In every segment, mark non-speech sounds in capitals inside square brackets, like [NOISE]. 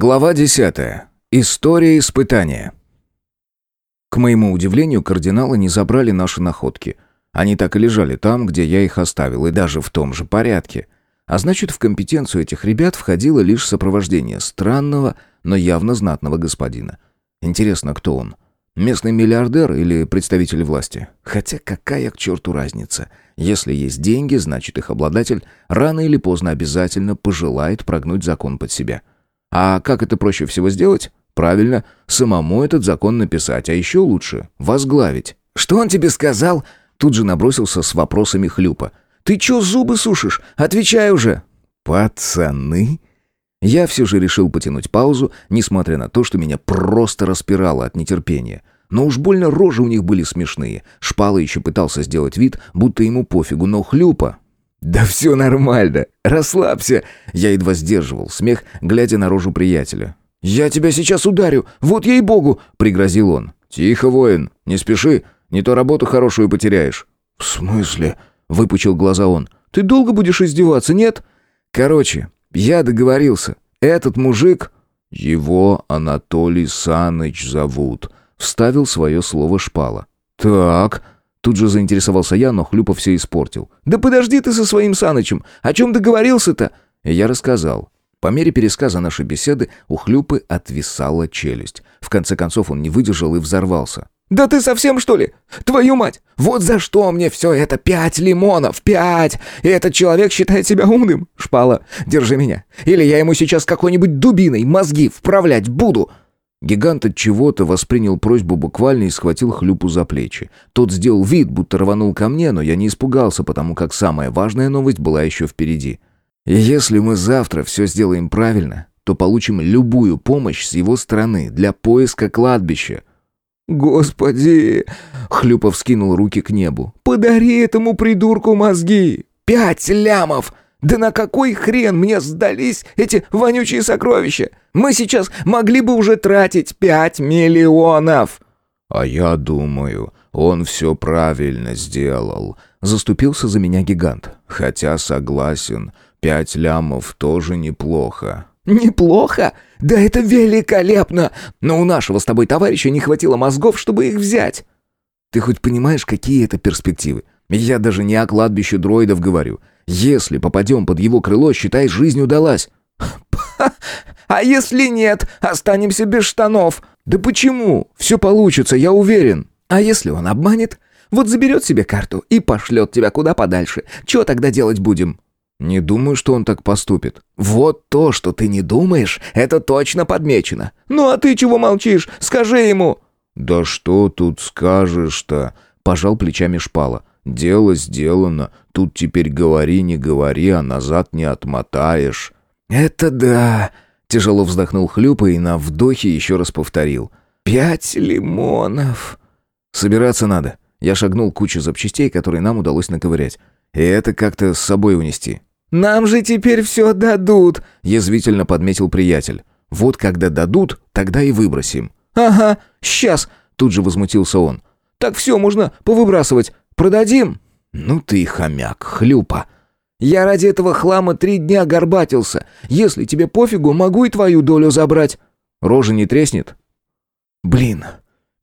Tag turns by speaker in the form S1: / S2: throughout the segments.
S1: Глава 10. История испытания. К моему удивлению, кардиналы не забрали наши находки. Они так и лежали там, где я их оставил, и даже в том же порядке. А значит, в компетенцию этих ребят входило лишь сопровождение странного, но явно знатного господина. Интересно, кто он? Местный миллиардер или представитель власти? Хотя какая к черту разница? Если есть деньги, значит их обладатель рано или поздно обязательно пожелает прогнуть закон под себя. А как это проще всего сделать? Правильно, самому этот закон написать, а еще лучше — возглавить. «Что он тебе сказал?» Тут же набросился с вопросами Хлюпа. «Ты чё зубы сушишь? Отвечай уже!» «Пацаны!» Я все же решил потянуть паузу, несмотря на то, что меня просто распирало от нетерпения. Но уж больно рожи у них были смешные. Шпала еще пытался сделать вид, будто ему пофигу, но Хлюпа «Да все нормально, расслабься!» Я едва сдерживал смех, глядя на рожу приятеля. «Я тебя сейчас ударю, вот ей-богу!» — пригрозил он. «Тихо, воин, не спеши, не то работу хорошую потеряешь». «В смысле?» — выпучил глаза он. «Ты долго будешь издеваться, нет?» «Короче, я договорился. Этот мужик...» «Его Анатолий Саныч зовут», — вставил свое слово шпала. «Так...» Тут же заинтересовался я, но Хлюпа все испортил. «Да подожди ты со своим Санычем! О чем договорился-то?» Я рассказал. По мере пересказа нашей беседы у Хлюпы отвисала челюсть. В конце концов он не выдержал и взорвался. «Да ты совсем, что ли? Твою мать! Вот за что мне все это? Пять лимонов! Пять! И этот человек считает себя умным? Шпала, держи меня. Или я ему сейчас какой-нибудь дубиной мозги вправлять буду!» Гигант от чего-то воспринял просьбу буквально и схватил хлюпу за плечи. Тот сделал вид, будто рванул ко мне, но я не испугался, потому как самая важная новость была еще впереди. Если мы завтра все сделаем правильно, то получим любую помощь с его стороны для поиска кладбища. «Господи!» — Хлюпов скинул руки к небу. «Подари этому придурку мозги! Пять лямов!» Да на какой хрен мне сдались эти вонючие сокровища? Мы сейчас могли бы уже тратить пять миллионов!»
S2: «А я думаю, он все правильно сделал», — заступился за меня гигант. «Хотя согласен, пять лямов тоже неплохо».
S1: «Неплохо? Да это великолепно! Но у нашего с тобой товарища не хватило мозгов, чтобы их взять!» «Ты хоть понимаешь, какие это перспективы? Я даже не о кладбище дроидов говорю. Если попадем под его крыло, считай, жизнь удалась». [LAUGHS] «А если нет, останемся без штанов?» «Да почему? Все получится, я уверен». «А если он обманет? Вот заберет себе карту и пошлет тебя куда подальше. Чего тогда делать будем?»
S2: «Не думаю, что он так поступит».
S1: «Вот то, что ты не думаешь, это точно подмечено. Ну а ты чего молчишь? Скажи ему».
S2: «Да что тут скажешь-то?» — пожал плечами шпала. Дело сделано. Тут теперь говори, не говори, а назад не отмотаешь».
S1: «Это да!» — тяжело вздохнул Хлюпа и на вдохе еще раз повторил. «Пять лимонов!»
S2: «Собираться надо». Я шагнул к куче запчастей, которые нам удалось наковырять. И это как-то с собой унести.
S1: «Нам же теперь все дадут!»
S2: — язвительно подметил приятель. «Вот когда дадут, тогда и выбросим».
S1: «Ага, сейчас!» — тут же возмутился он. «Так все можно повыбрасывать. Продадим?»
S2: «Ну ты хомяк, хлюпа!»
S1: «Я ради этого хлама три дня горбатился. Если тебе пофигу, могу и твою долю забрать».
S2: «Рожа не треснет?»
S1: «Блин,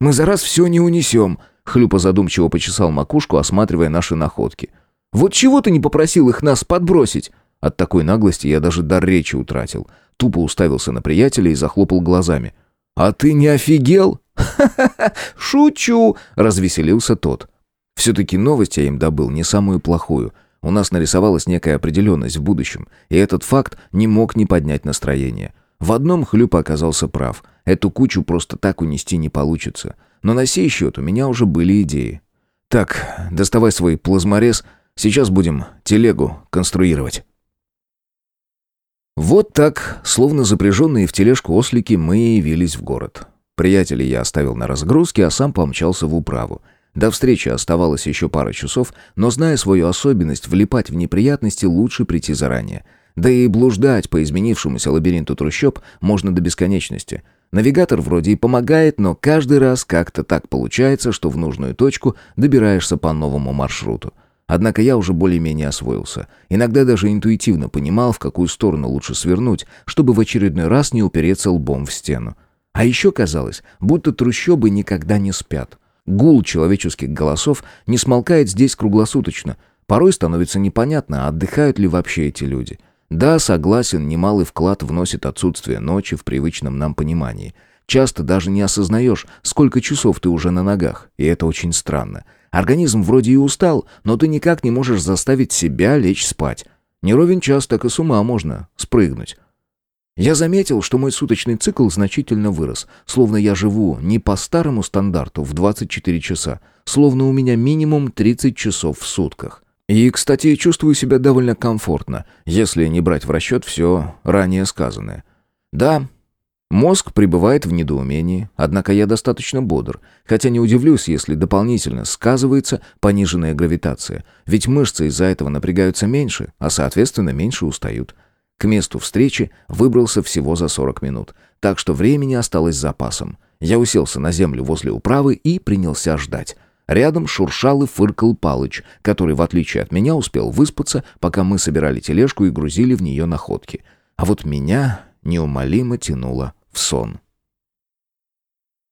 S1: мы за раз все не унесем», — Хлюпа задумчиво почесал макушку, осматривая наши находки. «Вот чего ты не попросил их нас подбросить?» От такой наглости я даже дар речи утратил. Тупо уставился на приятеля и захлопал глазами. «А ты не офигел?» [LAUGHS] «Ха-ха-ха, шучу!» — развеселился тот. Все-таки новость я им добыл не самую плохую. У нас нарисовалась некая определенность в будущем, и этот факт не мог не поднять настроение. В одном Хлюпа оказался прав. Эту кучу просто так унести не получится. Но на сей счет у меня уже были идеи. Так, доставай свой плазморез, сейчас будем телегу конструировать. Вот так, словно запряженные в тележку ослики, мы явились в город. Приятелей я оставил на разгрузке, а сам помчался в управу. До встречи оставалось еще пара часов, но зная свою особенность, влипать в неприятности лучше прийти заранее. Да и блуждать по изменившемуся лабиринту трущоб можно до бесконечности. Навигатор вроде и помогает, но каждый раз как-то так получается, что в нужную точку добираешься по новому маршруту. Однако я уже более-менее освоился. Иногда даже интуитивно понимал, в какую сторону лучше свернуть, чтобы в очередной раз не упереться лбом в стену. А еще казалось, будто трущобы никогда не спят. Гул человеческих голосов не смолкает здесь круглосуточно. Порой становится непонятно, отдыхают ли вообще эти люди. Да, согласен, немалый вклад вносит отсутствие ночи в привычном нам понимании. Часто даже не осознаешь, сколько часов ты уже на ногах, и это очень странно. Организм вроде и устал, но ты никак не можешь заставить себя лечь спать. Не ровен час, так и с ума можно спрыгнуть. Я заметил, что мой суточный цикл значительно вырос, словно я живу не по старому стандарту в 24 часа, словно у меня минимум 30 часов в сутках. И, кстати, чувствую себя довольно комфортно, если не брать в расчет все ранее сказанное. Да, Мозг пребывает в недоумении, однако я достаточно бодр, хотя не удивлюсь, если дополнительно сказывается пониженная гравитация, ведь мышцы из-за этого напрягаются меньше, а соответственно меньше устают. К месту встречи выбрался всего за 40 минут, так что времени осталось запасом. Я уселся на землю возле управы и принялся ждать. Рядом шуршал и фыркал Палыч, который, в отличие от меня, успел выспаться, пока мы собирали тележку и грузили в нее находки. А вот меня неумолимо тянуло в сон.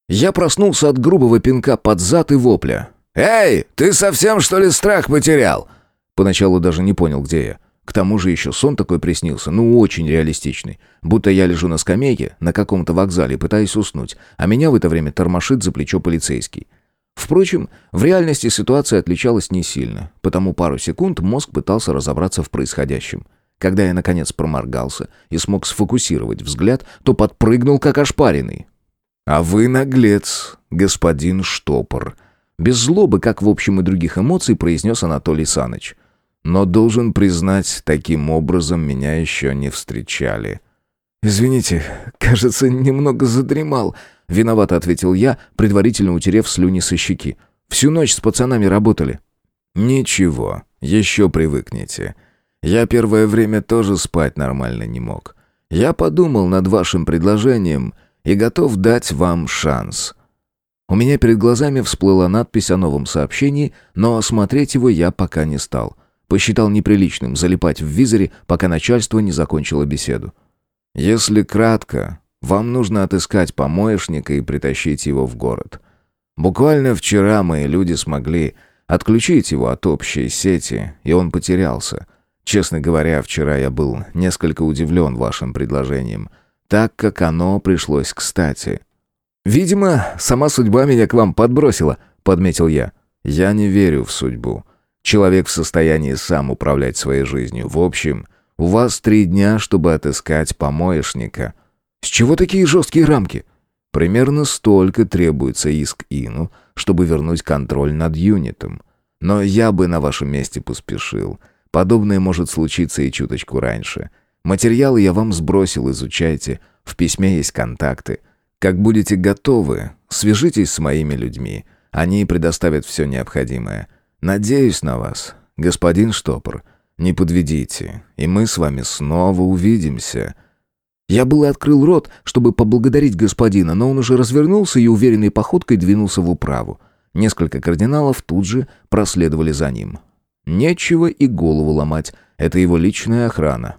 S1: Я проснулся от грубого пинка под зад и вопля. «Эй, ты совсем, что ли, страх потерял?» Поначалу даже не понял, где я. К тому же еще сон такой приснился, ну очень реалистичный. Будто я лежу на скамейке на каком-то вокзале, пытаясь уснуть, а меня в это время тормошит за плечо полицейский. Впрочем, в реальности ситуация отличалась не сильно, потому пару секунд мозг пытался разобраться в происходящем. Когда я, наконец, проморгался и смог сфокусировать взгляд, то подпрыгнул, как ошпаренный. «А вы наглец, господин Штопор», без злобы, как в общем и других эмоций, произнес Анатолий Саныч. «Но должен признать, таким образом меня еще не встречали». «Извините, кажется, немного задремал», — виновато ответил я, предварительно утерев слюни со щеки. «Всю ночь с пацанами работали».
S2: «Ничего, еще привыкнете. Я первое время тоже спать нормально не мог. Я подумал над вашим предложением и готов дать вам шанс».
S1: У меня перед глазами всплыла надпись о новом сообщении, но осмотреть его я пока не стал. Посчитал неприличным залипать в визоре, пока начальство не закончило беседу.
S2: «Если кратко, вам нужно отыскать помоечника и притащить его в город. Буквально вчера мои люди смогли отключить его от общей сети, и он потерялся. Честно говоря, вчера я был несколько удивлен вашим предложением, так как оно пришлось кстати.
S1: «Видимо, сама судьба меня к вам подбросила», — подметил я.
S2: «Я не верю в судьбу. Человек в состоянии сам управлять своей жизнью. В общем, у вас три дня, чтобы отыскать помоечника».
S1: «С чего такие жесткие рамки?»
S2: «Примерно столько требуется иск Ину, чтобы вернуть контроль над юнитом. Но я бы на вашем месте поспешил». Подобное может случиться и чуточку раньше. Материалы я вам сбросил, изучайте. В письме есть контакты. Как будете готовы, свяжитесь с моими людьми. Они предоставят все необходимое. Надеюсь на вас, господин Штопор. Не подведите, и мы с вами снова увидимся».
S1: Я было открыл рот, чтобы поблагодарить господина, но он уже развернулся и уверенной походкой двинулся в управу. Несколько кардиналов тут же проследовали за ним. Нечего и голову ломать. Это его личная охрана.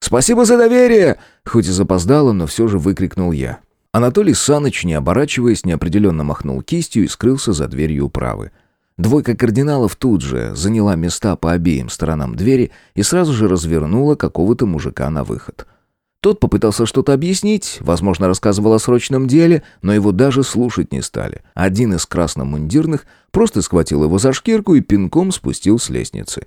S1: «Спасибо за доверие!» Хоть и запоздало, но все же выкрикнул я. Анатолий Саныч, не оборачиваясь, неопределенно махнул кистью и скрылся за дверью управы. Двойка кардиналов тут же заняла места по обеим сторонам двери и сразу же развернула какого-то мужика на выход. Тот попытался что-то объяснить, возможно, рассказывал о срочном деле, но его даже слушать не стали. Один из красномундирных просто схватил его за шкирку и пинком спустил с лестницы.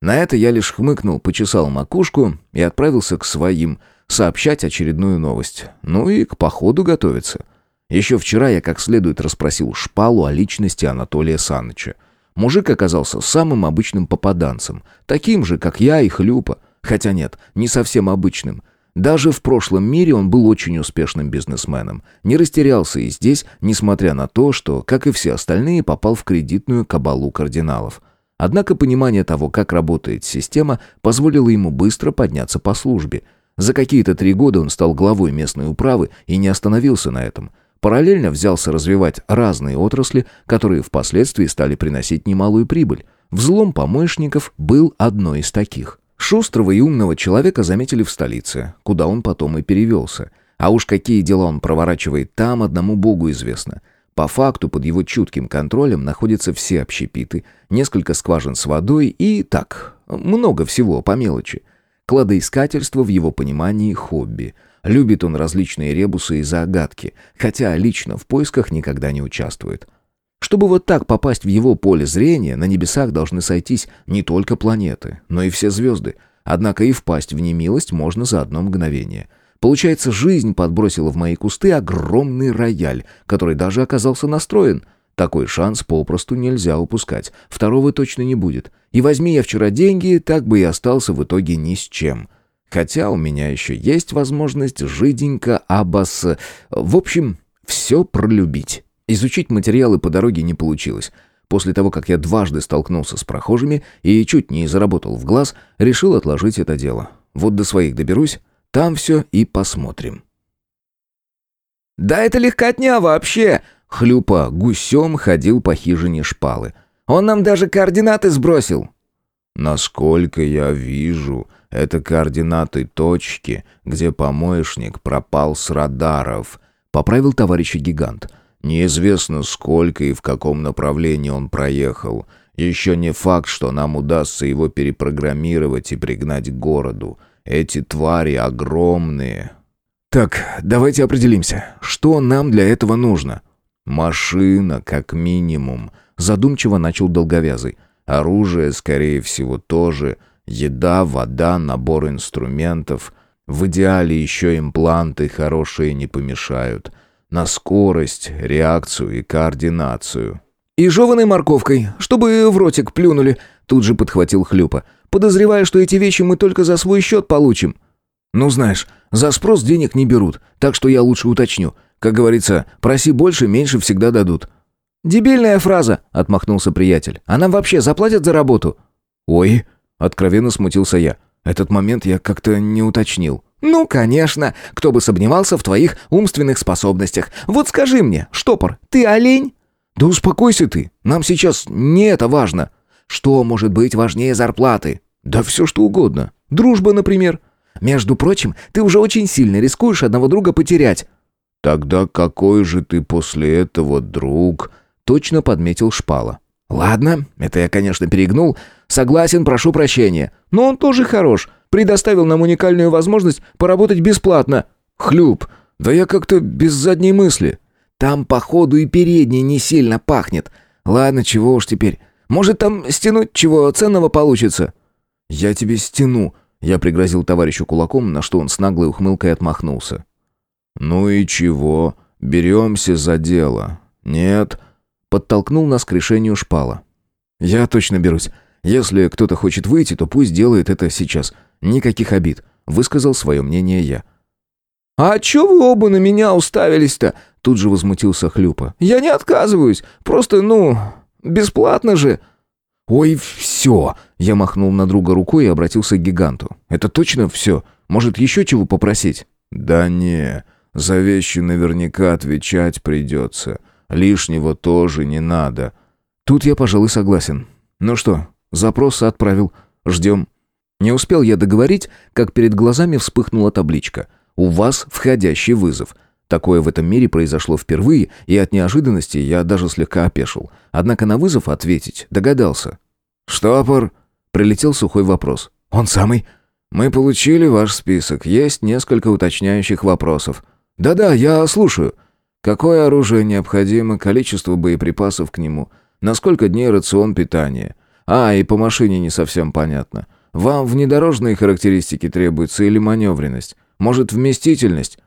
S1: На это я лишь хмыкнул, почесал макушку и отправился к своим, сообщать очередную новость. Ну и к походу готовиться. Еще вчера я как следует расспросил Шпалу о личности Анатолия Саныча. Мужик оказался самым обычным попаданцем, таким же, как я и Хлюпа. Хотя нет, не совсем обычным – даже в прошлом мире он был очень успешным бизнесменом. Не растерялся и здесь, несмотря на то, что, как и все остальные, попал в кредитную кабалу кардиналов. Однако понимание того, как работает система, позволило ему быстро подняться по службе. За какие-то три года он стал главой местной управы и не остановился на этом. Параллельно взялся развивать разные отрасли, которые впоследствии стали приносить немалую прибыль. Взлом помощников был одной из таких. Шустрого и умного человека заметили в столице, куда он потом и перевелся. А уж какие дела он проворачивает там, одному богу известно. По факту под его чутким контролем находятся все общепиты, несколько скважин с водой и так, много всего по мелочи. Кладоискательство в его понимании – хобби. Любит он различные ребусы и загадки, хотя лично в поисках никогда не участвует. Чтобы вот так попасть в его поле зрения, на небесах должны сойтись не только планеты, но и все звезды. Однако и впасть в немилость можно за одно мгновение. Получается, жизнь подбросила в мои кусты огромный рояль, который даже оказался настроен. Такой шанс попросту нельзя упускать. Второго точно не будет. И возьми я вчера деньги, так бы и остался в итоге ни с чем. Хотя у меня еще есть возможность жиденько абас... В общем, все пролюбить. Изучить материалы по дороге не получилось. После того, как я дважды столкнулся с прохожими и чуть не заработал в глаз, решил отложить это дело. Вот до своих доберусь, там все и посмотрим.
S2: «Да это легкотня вообще!» Хлюпа гусем ходил по хижине шпалы. «Он нам даже координаты сбросил!»
S3: «Насколько я вижу, это координаты точки, где помощник пропал с радаров», — поправил товарищ гигант. Неизвестно, сколько и в каком направлении он проехал. Еще не факт, что нам удастся его перепрограммировать и пригнать к городу. Эти твари огромные.
S1: Так, давайте определимся, что нам для этого нужно.
S3: Машина, как минимум. Задумчиво начал долговязый. Оружие, скорее всего, тоже. Еда, вода, набор инструментов. В идеале еще импланты хорошие не помешают на скорость, реакцию и координацию.
S1: «И жеваной морковкой, чтобы в ротик плюнули», — тут же подхватил Хлюпа. «Подозревая, что эти вещи мы только за свой счет получим». «Ну, знаешь, за спрос денег не берут, так что я лучше уточню. Как говорится, проси больше, меньше всегда дадут».
S2: «Дебильная фраза», — отмахнулся приятель. «А нам вообще заплатят за работу?»
S1: «Ой», — откровенно смутился я. Этот момент я как-то не уточнил.
S2: «Ну, конечно. Кто бы сомневался в твоих умственных способностях. Вот скажи мне, штопор, ты олень?»
S1: «Да успокойся ты. Нам сейчас не это важно».
S2: «Что может быть важнее зарплаты?»
S1: «Да все что угодно. Дружба, например».
S2: «Между прочим, ты уже очень сильно рискуешь одного друга потерять».
S3: «Тогда какой же ты после этого друг?»
S1: Точно подметил Шпала.
S2: «Ладно, это я, конечно, перегнул. Согласен, прошу прощения. Но он тоже хорош предоставил нам уникальную возможность поработать бесплатно.
S1: Хлюп, да я как-то без задней мысли.
S2: Там, походу, и передней не сильно пахнет. Ладно, чего уж теперь. Может, там стянуть чего ценного получится?
S1: Я тебе стяну. Я пригрозил товарищу кулаком, на что он с наглой ухмылкой отмахнулся.
S3: «Ну и чего? Беремся за дело. Нет?»
S1: Подтолкнул нас к решению шпала. «Я точно берусь. Если кто-то хочет выйти, то пусть делает это сейчас. Никаких обид, высказал свое мнение я.
S2: «А чё вы оба на меня уставились-то?» Тут же возмутился Хлюпа. «Я не отказываюсь. Просто, ну, бесплатно же».
S1: «Ой, все!» Я махнул на друга рукой и обратился к гиганту. «Это точно все? Может, еще чего попросить?»
S3: «Да не, за вещи наверняка отвечать придется. Лишнего тоже не надо».
S1: Тут я, пожалуй, согласен. Ну что, запрос отправил. Ждем. Не успел я договорить, как перед глазами вспыхнула табличка. «У вас входящий вызов». Такое в этом мире произошло впервые, и от неожиданности я даже слегка опешил. Однако на вызов ответить догадался.
S3: «Штопор!» — прилетел сухой вопрос.
S1: «Он самый?»
S3: «Мы получили ваш список. Есть несколько уточняющих вопросов».
S1: «Да-да, я слушаю».
S3: «Какое оружие необходимо, количество боеприпасов к нему, на сколько дней рацион питания? А, и по машине не совсем понятно. Вам внедорожные характеристики требуются или маневренность? Может, вместительность?»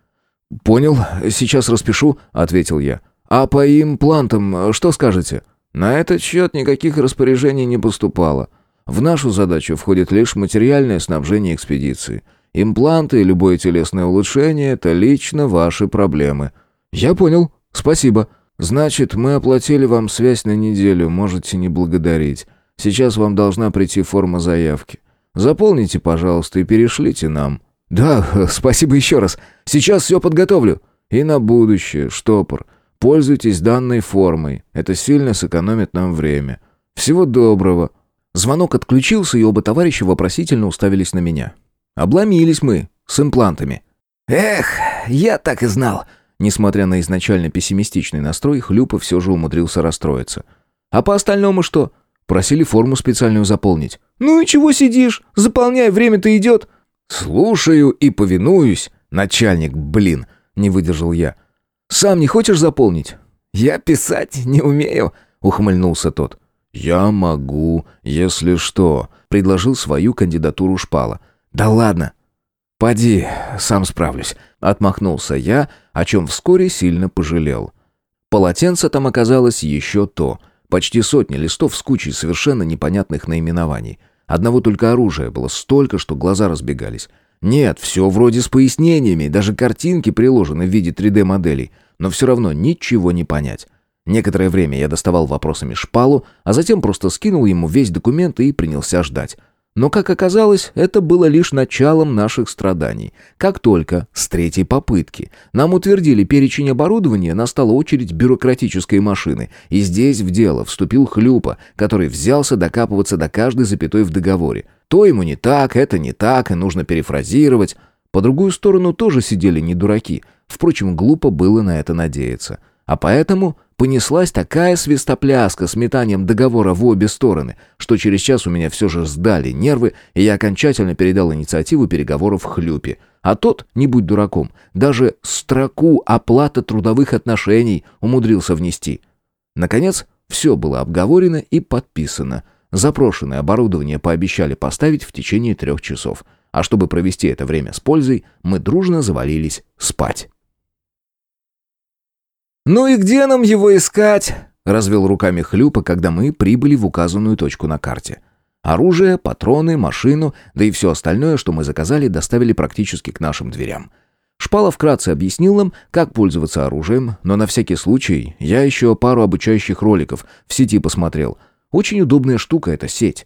S1: «Понял, сейчас распишу», — ответил я. «А по имплантам что скажете?»
S3: «На этот счет никаких распоряжений не поступало. В нашу задачу входит лишь материальное снабжение экспедиции. Импланты и любое телесное улучшение — это лично ваши проблемы».
S1: «Я понял. Спасибо».
S3: «Значит, мы оплатили вам связь на неделю, можете не благодарить. Сейчас вам должна прийти форма заявки. Заполните, пожалуйста, и перешлите нам».
S1: «Да, [LAUGHS] спасибо еще раз. Сейчас все подготовлю».
S3: «И на будущее, штопор. Пользуйтесь данной формой. Это сильно сэкономит нам время. Всего доброго».
S1: Звонок отключился, и оба товарища вопросительно уставились на меня. Обломились мы с имплантами.
S2: «Эх, я так и знал!»
S1: Несмотря на изначально пессимистичный настрой, Хлюпа все же умудрился расстроиться. «А по остальному что?» Просили форму специальную заполнить. «Ну и чего сидишь? Заполняй, время-то идет!» «Слушаю и повинуюсь, начальник, блин!» Не выдержал я. «Сам не хочешь заполнить?»
S2: «Я писать не умею», — ухмыльнулся тот.
S3: «Я могу, если что», — предложил свою кандидатуру Шпала.
S1: «Да ладно, «Поди, сам справлюсь», — отмахнулся я, о чем вскоре сильно пожалел. Полотенце там оказалось еще то. Почти сотни листов с кучей совершенно непонятных наименований. Одного только оружия было столько, что глаза разбегались. Нет, все вроде с пояснениями, даже картинки приложены в виде 3D-моделей, но все равно ничего не понять. Некоторое время я доставал вопросами шпалу, а затем просто скинул ему весь документ и принялся ждать. Но, как оказалось, это было лишь началом наших страданий. Как только, с третьей попытки, нам утвердили перечень оборудования, настала очередь бюрократической машины, и здесь в дело вступил Хлюпа, который взялся докапываться до каждой запятой в договоре. То ему не так, это не так, и нужно перефразировать. По другую сторону тоже сидели не дураки. Впрочем, глупо было на это надеяться. А поэтому Понеслась такая свистопляска с метанием договора в обе стороны, что через час у меня все же сдали нервы, и я окончательно передал инициативу переговоров Хлюпе. А тот, не будь дураком, даже строку оплата трудовых отношений умудрился внести. Наконец, все было обговорено и подписано. Запрошенное оборудование пообещали поставить в течение трех часов. А чтобы провести это время с пользой, мы дружно завалились спать.
S2: «Ну и где нам его искать?» — развел руками Хлюпа, когда мы прибыли в указанную точку на карте. Оружие, патроны, машину, да и все остальное, что мы заказали, доставили практически к нашим дверям. Шпала вкратце объяснил нам, как пользоваться оружием, но на всякий случай я еще пару обучающих роликов в сети посмотрел. Очень удобная штука эта сеть.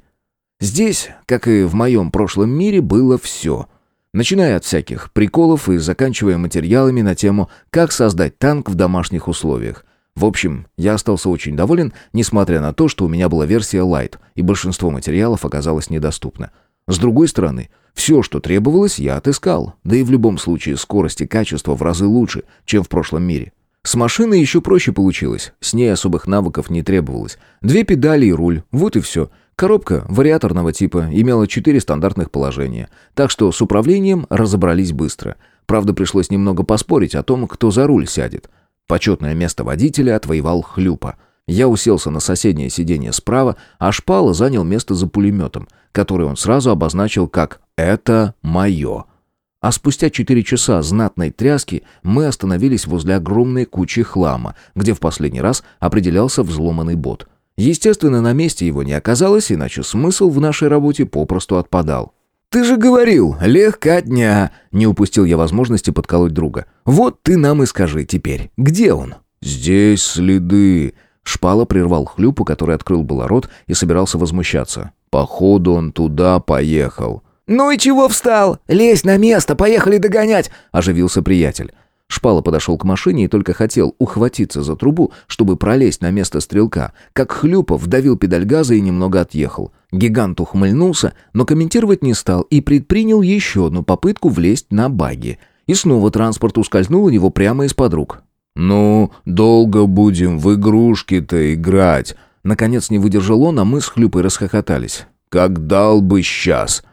S2: Здесь, как и в моем прошлом мире, было все — Начиная от всяких приколов и заканчивая материалами на тему «Как создать танк в домашних условиях». В общем, я остался очень доволен, несмотря на то, что у меня была версия Lite, и большинство материалов оказалось недоступно. С другой стороны, все, что требовалось, я отыскал. Да и в любом случае скорость и качество в разы лучше, чем в прошлом мире. С машиной еще проще получилось, с ней особых навыков не требовалось. Две педали и руль, вот и все – Коробка вариаторного типа имела четыре стандартных положения, так что с управлением разобрались быстро. Правда, пришлось немного поспорить о том, кто за руль сядет. Почетное место водителя отвоевал Хлюпа. Я уселся на соседнее сиденье справа, а Шпала занял место за пулеметом, который он сразу обозначил как «это мое». А спустя четыре часа знатной тряски мы остановились возле огромной кучи хлама, где в последний раз определялся взломанный бот – Естественно, на месте его не оказалось, иначе смысл в нашей работе попросту отпадал. «Ты же говорил, легкотня!» Не упустил я возможности подколоть друга. «Вот ты нам и скажи теперь, где он?»
S3: «Здесь следы!»
S1: Шпала прервал хлюпу, который открыл было рот и собирался возмущаться.
S3: «Походу он туда поехал».
S2: «Ну и чего встал? Лезь на место, поехали догонять!» – оживился приятель.
S1: Шпала подошел к машине и только хотел ухватиться за трубу, чтобы пролезть на место стрелка, как Хлюпов вдавил педаль газа и немного отъехал. Гигант ухмыльнулся, но комментировать не стал и предпринял еще одну попытку влезть на баги. И снова транспорт ускользнул у него прямо из-под рук.
S3: «Ну, долго будем в игрушки-то играть!»
S1: Наконец не выдержал он, а мы с Хлюпой расхохотались.
S3: «Как дал бы сейчас!»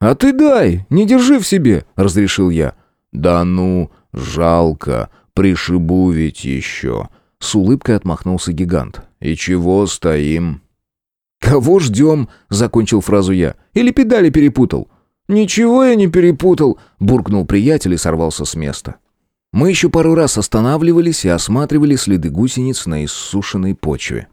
S1: «А ты дай, не держи в себе!» — разрешил я.
S3: «Да ну, жалко, пришибу ведь еще».
S1: С улыбкой отмахнулся гигант.
S3: «И чего стоим?»
S1: «Кого ждем?» — закончил фразу я. «Или педали перепутал?»
S2: «Ничего я не перепутал», —
S1: буркнул приятель и сорвался с места. Мы еще пару раз останавливались и осматривали следы гусениц на иссушенной почве.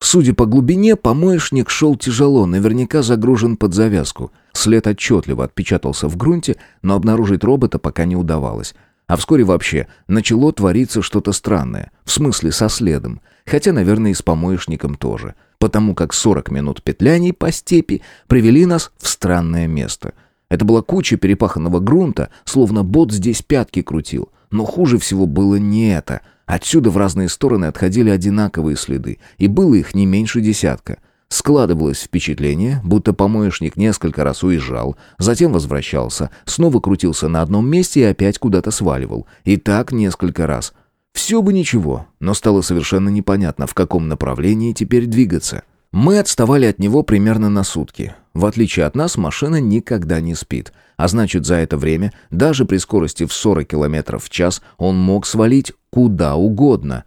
S1: Судя по глубине, помоечник шел тяжело, наверняка загружен под завязку. След отчетливо отпечатался в грунте, но обнаружить робота пока не удавалось. А вскоре вообще начало твориться что-то странное, в смысле со следом, хотя, наверное, и с помоечником тоже, потому как 40 минут петляний по степи привели нас в странное место. Это была куча перепаханного грунта, словно бот здесь пятки крутил. Но хуже всего было не это — Отсюда в разные стороны отходили одинаковые следы, и было их не меньше десятка. Складывалось впечатление, будто помоечник несколько раз уезжал, затем возвращался, снова крутился на одном месте и опять куда-то сваливал. И так несколько раз. Все бы ничего, но стало совершенно непонятно, в каком направлении теперь двигаться. Мы отставали от него примерно на сутки. В отличие от нас, машина никогда не спит. А значит, за это время, даже при скорости в 40 км в час, он мог свалить куда угодно.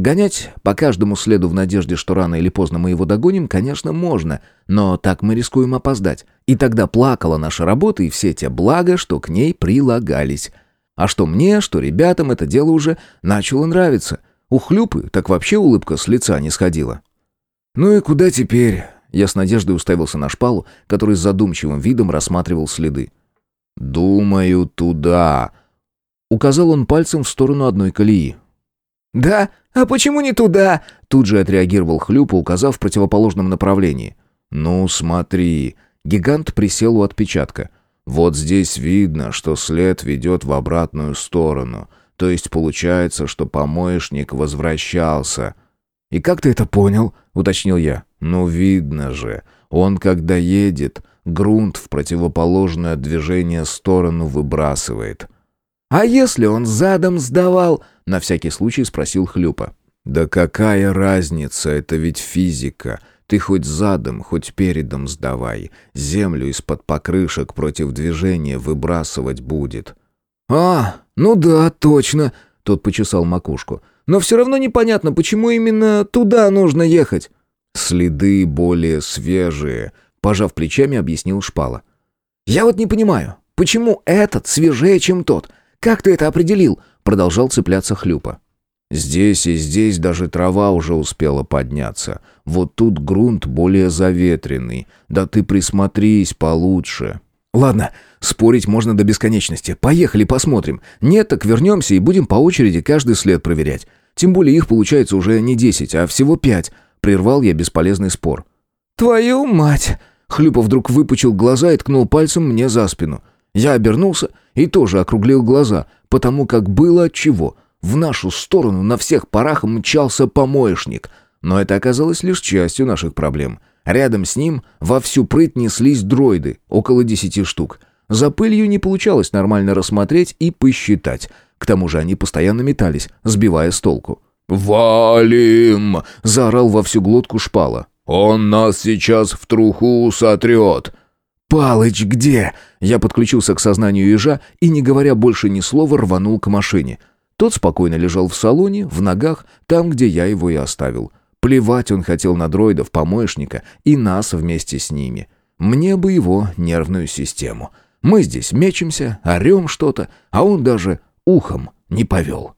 S1: Гонять по каждому следу в надежде, что рано или поздно мы его догоним, конечно, можно, но так мы рискуем опоздать. И тогда плакала наша работа и все те блага, что к ней прилагались. А что мне, что ребятам это дело уже начало нравиться. У хлюпы так вообще улыбка с лица не сходила. «Ну и куда теперь?» Я с надеждой уставился на шпалу, который с задумчивым видом рассматривал следы.
S2: «Думаю, туда», — указал он пальцем в сторону одной колеи.
S1: «Да? А почему не туда?» Тут же отреагировал Хлюпа, указав в противоположном направлении.
S2: «Ну, смотри». Гигант присел у отпечатка. «Вот здесь видно, что след ведет в обратную сторону. То есть получается, что помоечник возвращался».
S1: «И как ты это понял?» — уточнил я.
S2: «Ну, видно же. Он, когда едет, грунт в противоположное движение сторону выбрасывает».
S1: «А если он задом сдавал?» — на всякий случай спросил Хлюпа.
S2: «Да какая разница, это ведь физика. Ты хоть задом, хоть передом сдавай. Землю из-под покрышек против движения выбрасывать будет».
S1: «А, ну да, точно», — тот почесал макушку. «Но все равно непонятно, почему именно туда нужно ехать».
S2: «Следы более свежие», — пожав плечами, объяснил Шпала.
S1: «Я вот не понимаю, почему этот свежее, чем тот? Как ты это определил?» — продолжал цепляться Хлюпа.
S2: «Здесь и здесь даже трава уже успела подняться. Вот тут грунт более заветренный. Да ты присмотрись получше».
S1: «Ладно, спорить можно до бесконечности. Поехали посмотрим. Нет, так вернемся и будем по очереди каждый след проверять. Тем более их получается уже не десять, а всего пять. Прервал я бесполезный спор. «Твою мать!» Хлюпов вдруг выпучил глаза и ткнул пальцем мне за спину. Я обернулся и тоже округлил глаза, потому как было от чего. В нашу сторону на всех парах мчался помоечник. Но это оказалось лишь частью наших проблем. Рядом с ним во всю прыть неслись дроиды, около десяти штук. За пылью не получалось нормально рассмотреть и посчитать. К тому же они постоянно метались, сбивая с толку.
S2: «Валим!» — заорал во всю глотку шпала. «Он нас сейчас в труху сотрет!»
S1: «Палыч где?» Я подключился к сознанию ежа и, не говоря больше ни слова, рванул к машине. Тот спокойно лежал в салоне, в ногах, там, где я его и оставил. Плевать он хотел на дроидов помоечника и нас вместе с ними. Мне бы его нервную систему. Мы здесь мечемся, орем что-то, а он даже ухом не повел.